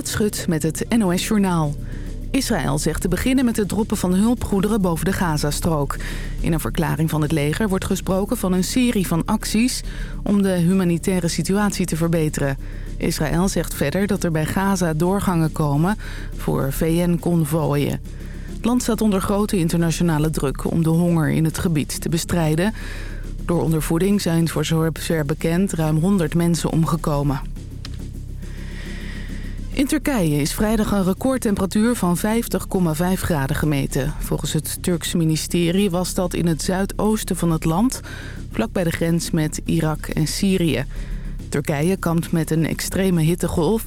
Schut met het NOS Journaal. Israël zegt te beginnen met het droppen van hulpgoederen boven de Gazastrook. In een verklaring van het leger wordt gesproken van een serie van acties... om de humanitaire situatie te verbeteren. Israël zegt verder dat er bij Gaza doorgangen komen voor VN-convooien. Het land staat onder grote internationale druk om de honger in het gebied te bestrijden. Door ondervoeding zijn voor zover bekend ruim 100 mensen omgekomen. In Turkije is vrijdag een recordtemperatuur van 50,5 graden gemeten. Volgens het Turkse ministerie was dat in het zuidoosten van het land... vlakbij de grens met Irak en Syrië. Turkije kampt met een extreme hittegolf...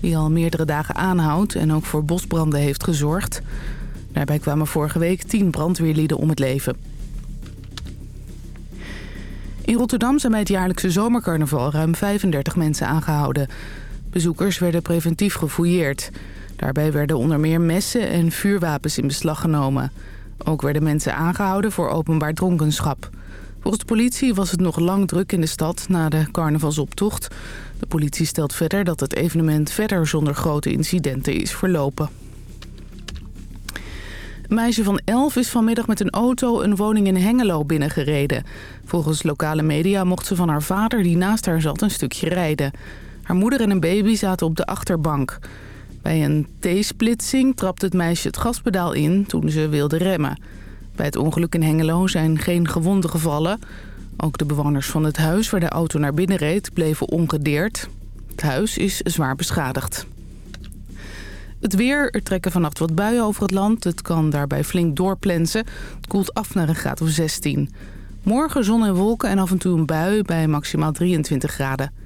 die al meerdere dagen aanhoudt en ook voor bosbranden heeft gezorgd. Daarbij kwamen vorige week 10 brandweerlieden om het leven. In Rotterdam zijn bij het jaarlijkse zomercarnaval ruim 35 mensen aangehouden... Bezoekers werden preventief gefouilleerd. Daarbij werden onder meer messen en vuurwapens in beslag genomen. Ook werden mensen aangehouden voor openbaar dronkenschap. Volgens de politie was het nog lang druk in de stad na de carnavalsoptocht. De politie stelt verder dat het evenement verder zonder grote incidenten is verlopen. Een meisje van 11 is vanmiddag met een auto een woning in Hengelo binnengereden. Volgens lokale media mocht ze van haar vader die naast haar zat een stukje rijden. Haar moeder en een baby zaten op de achterbank. Bij een T-splitsing trapte het meisje het gaspedaal in toen ze wilde remmen. Bij het ongeluk in Hengelo zijn geen gewonden gevallen. Ook de bewoners van het huis waar de auto naar binnen reed bleven ongedeerd. Het huis is zwaar beschadigd. Het weer, er trekken vannacht wat buien over het land. Het kan daarbij flink doorplensen. Het koelt af naar een graad of 16. Morgen zon en wolken en af en toe een bui bij maximaal 23 graden.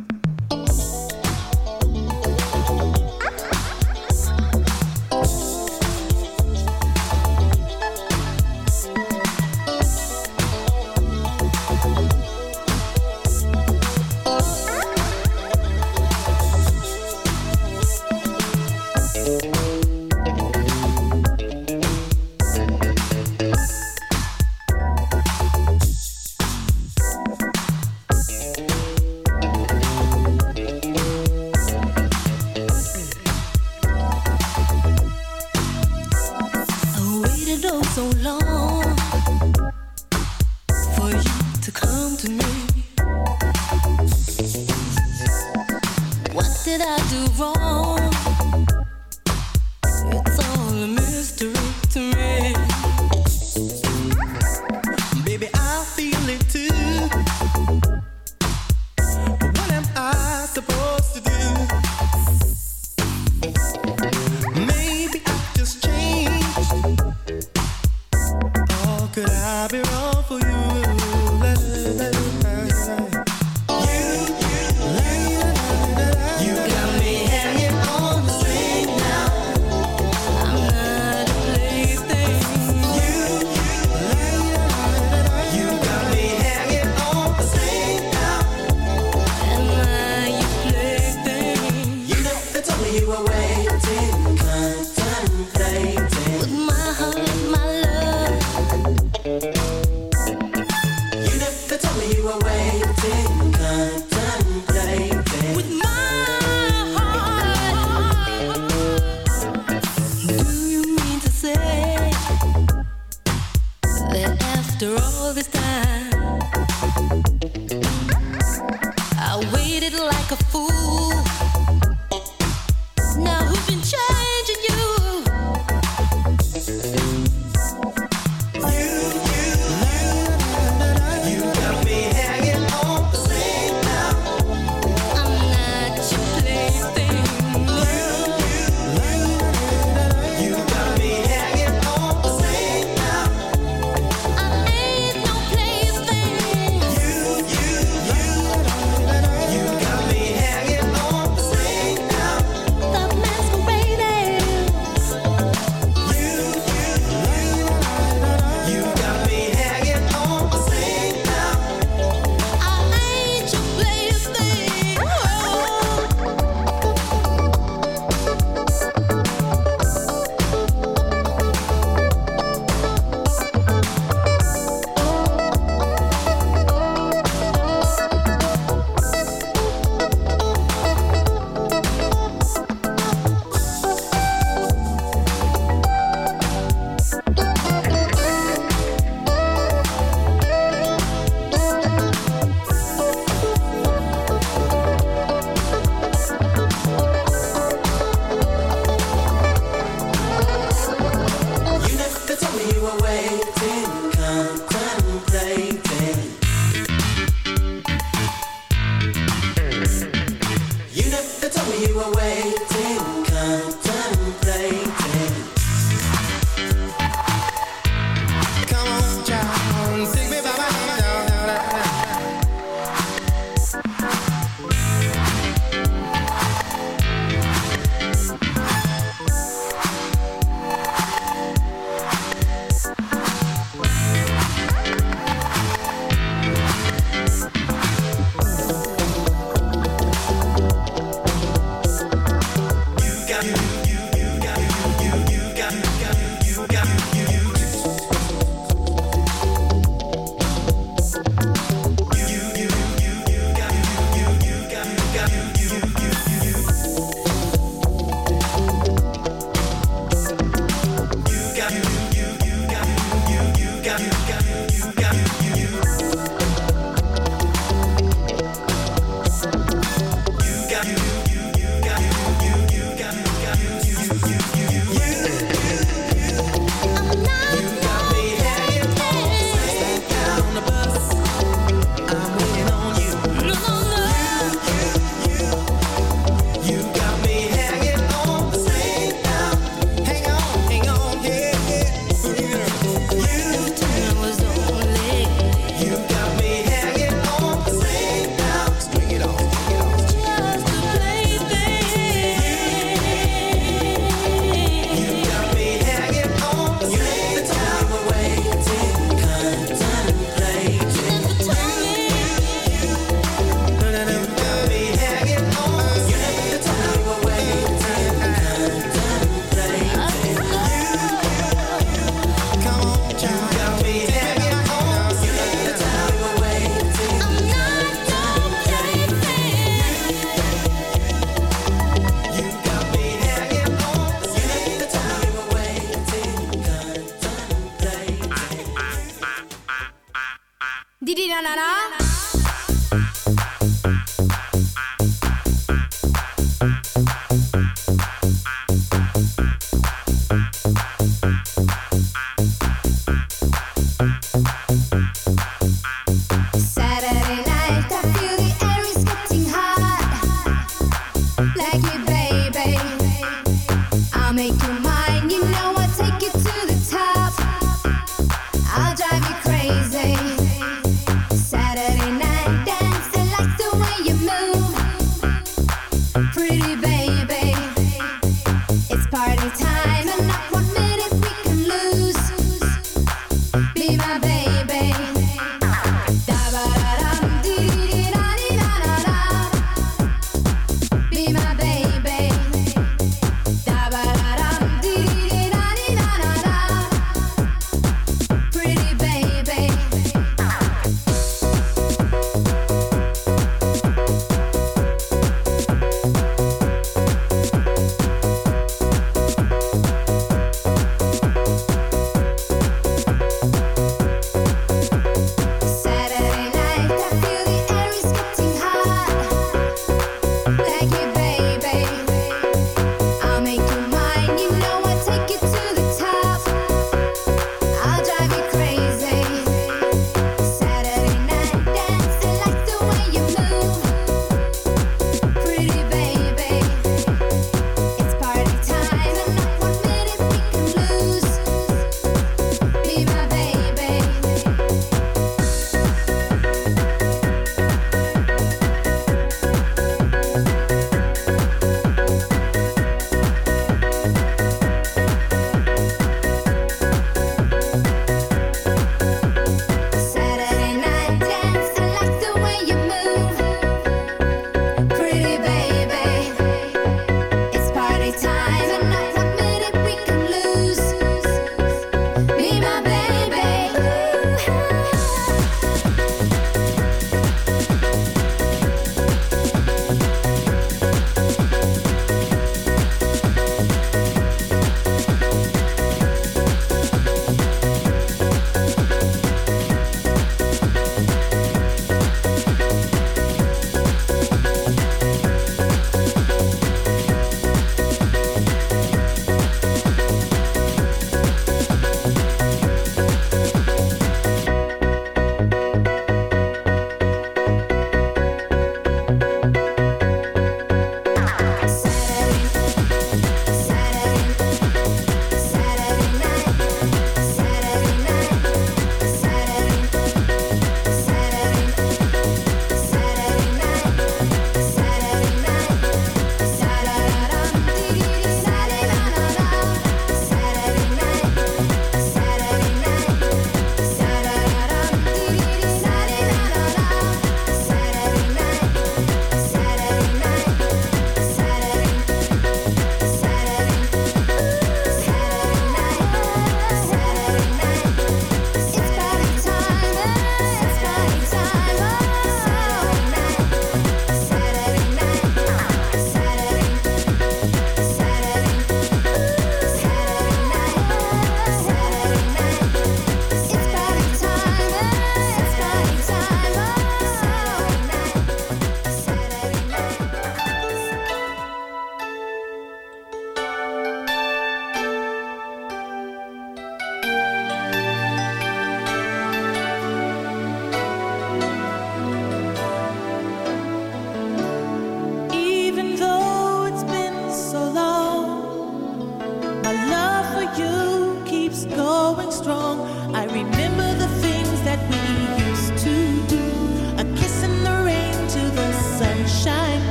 time.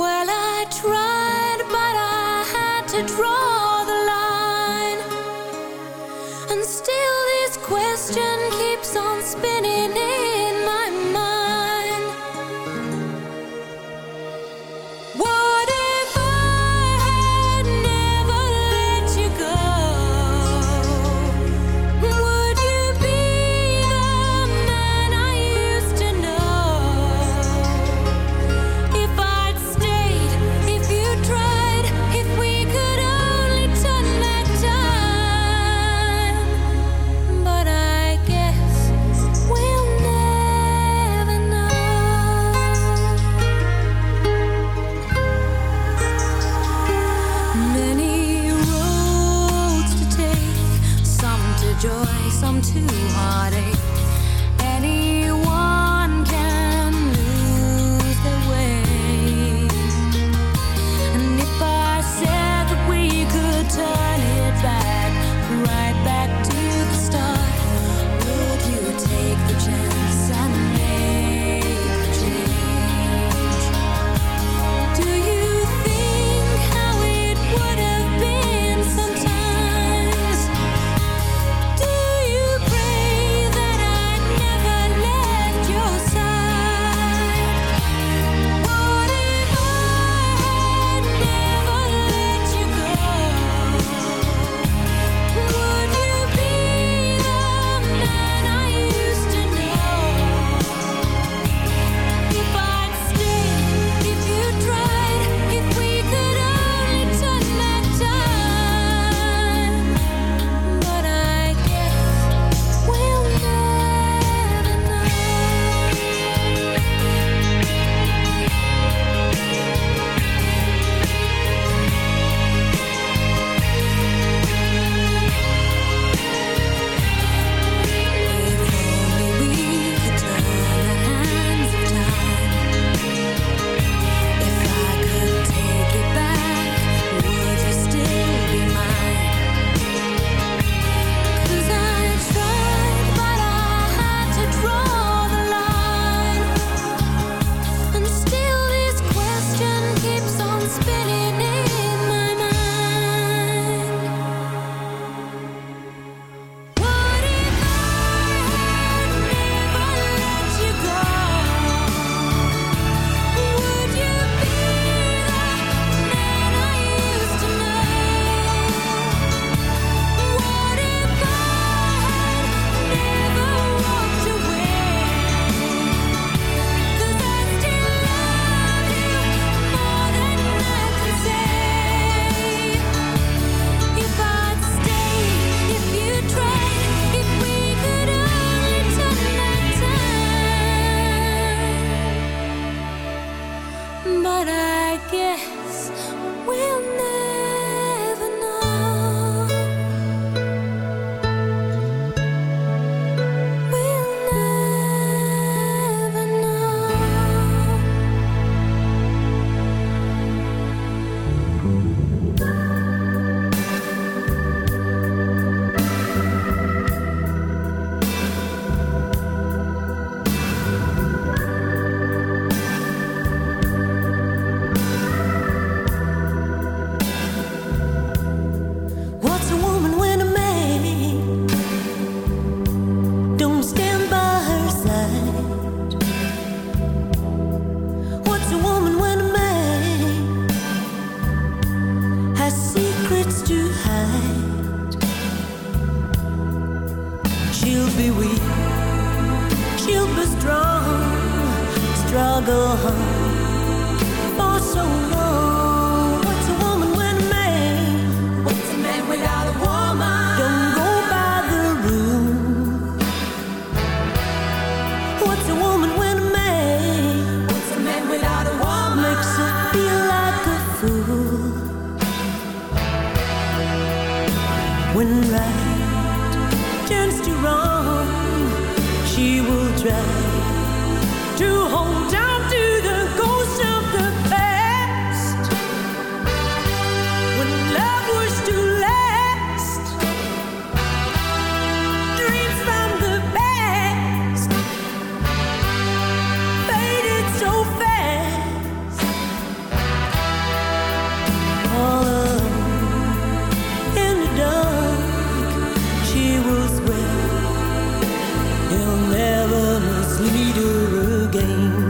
Well, I tried, but I had to draw the line. And still this question keeps on spinning in I guess we'll never. again.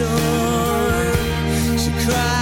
rainstorm. She cries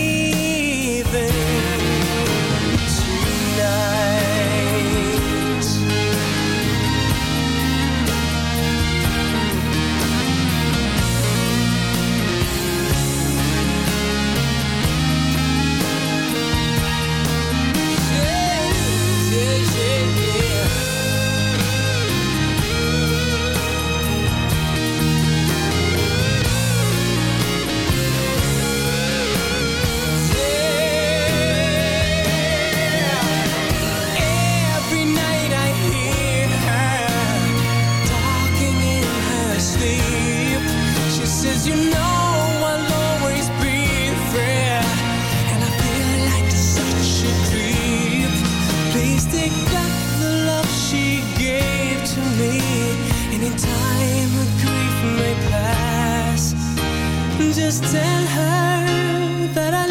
just tell her that I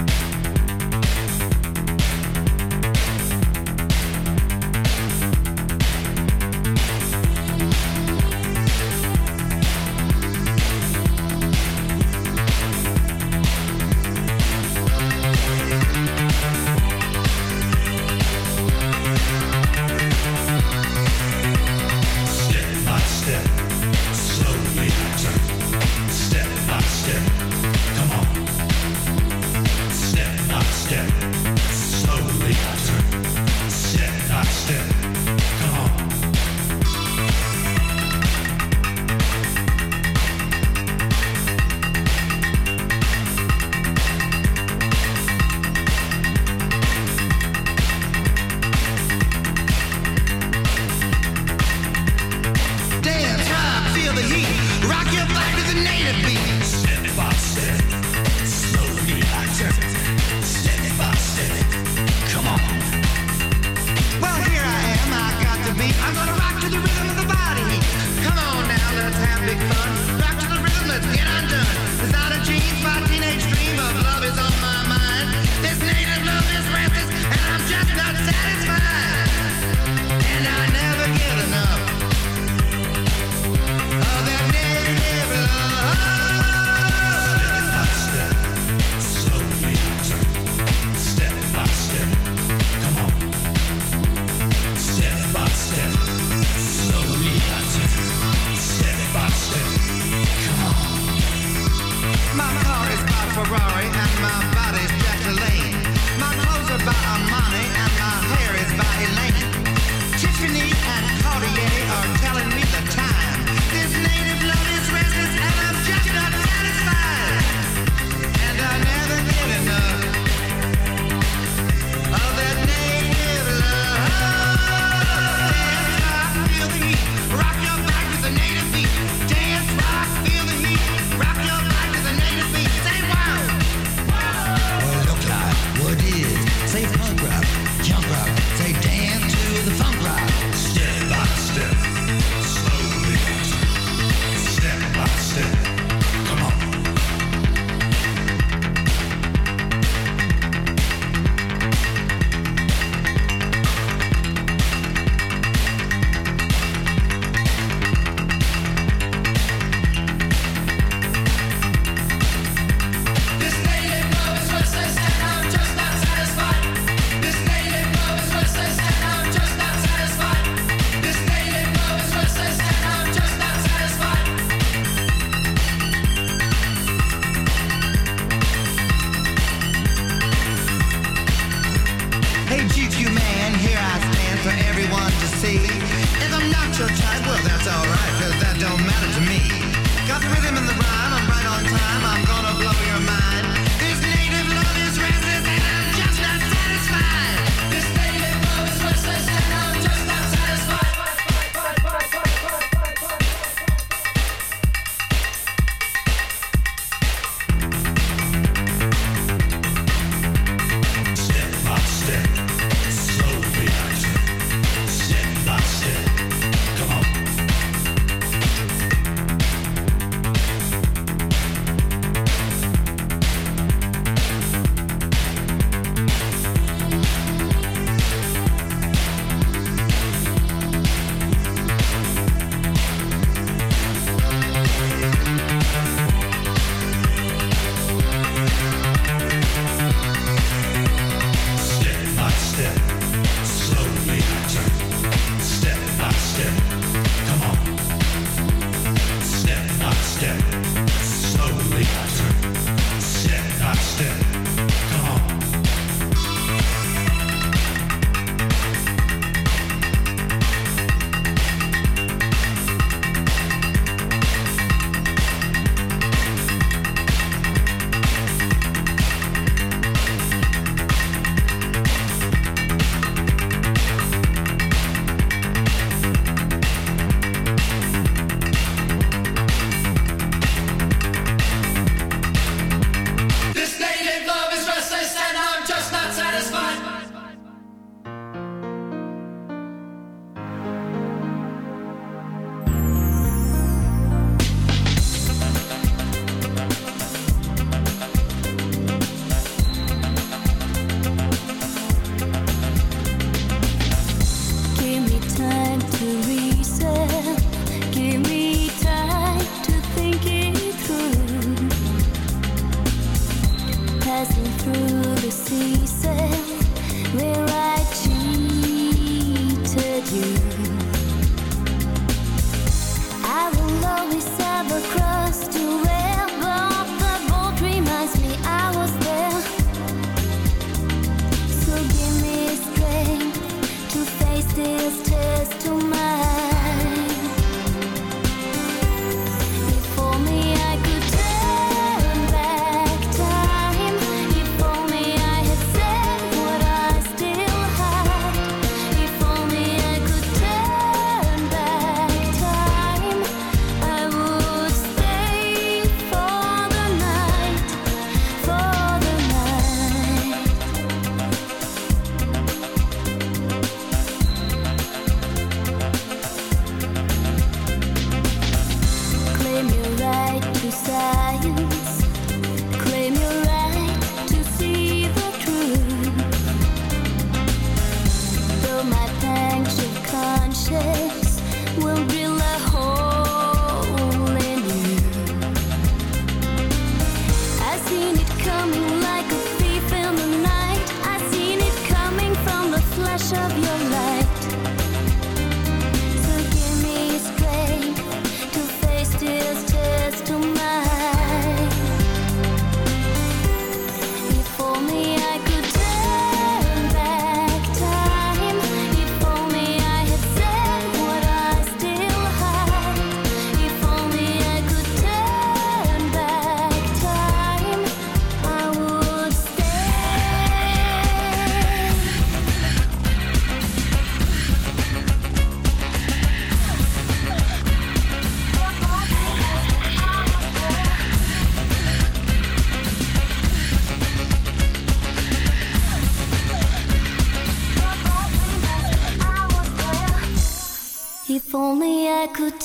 くて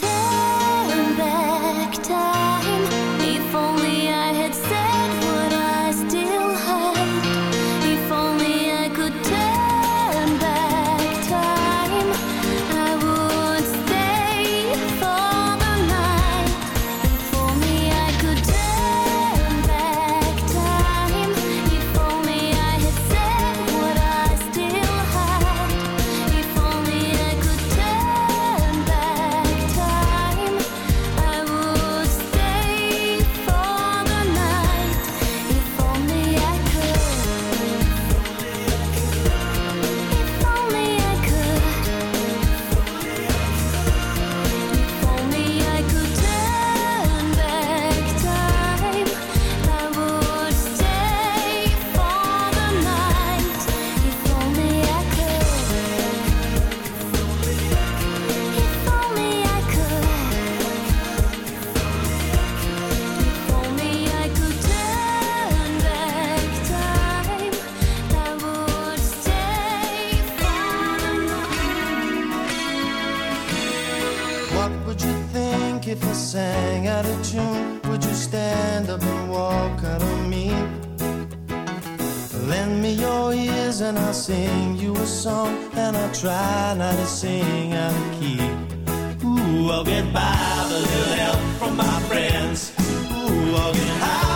sing out of key. Ooh, I'll get by with a little help from my friends. Ooh, I'll get high.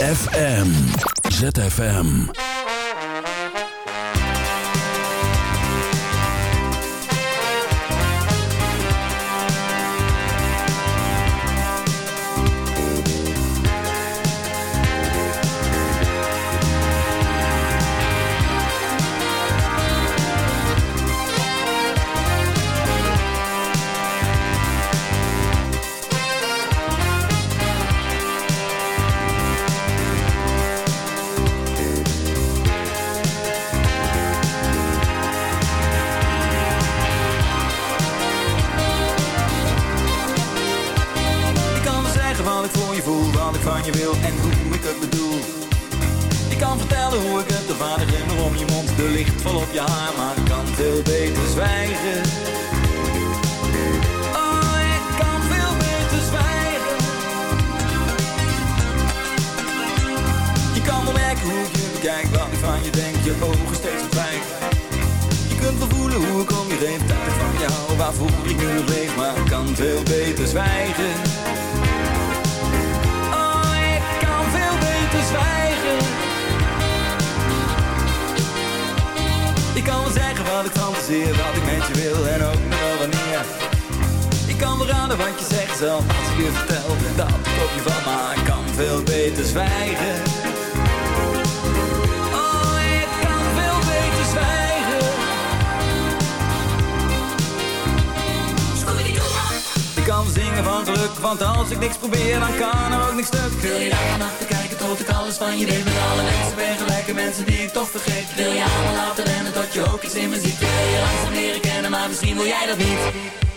ZFM. ZFM. Want als ik niks probeer, dan kan er ook niks stuk. Wil je daar achter kijken tot ik alles van je deed? Met alle mensen ben gelijke mensen die ik toch vergeet. Wil je allemaal laten rennen tot je ook iets in me ziet? Wil je langzaam leren kennen, maar misschien wil jij dat niet.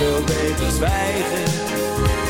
veel beter zwijgen.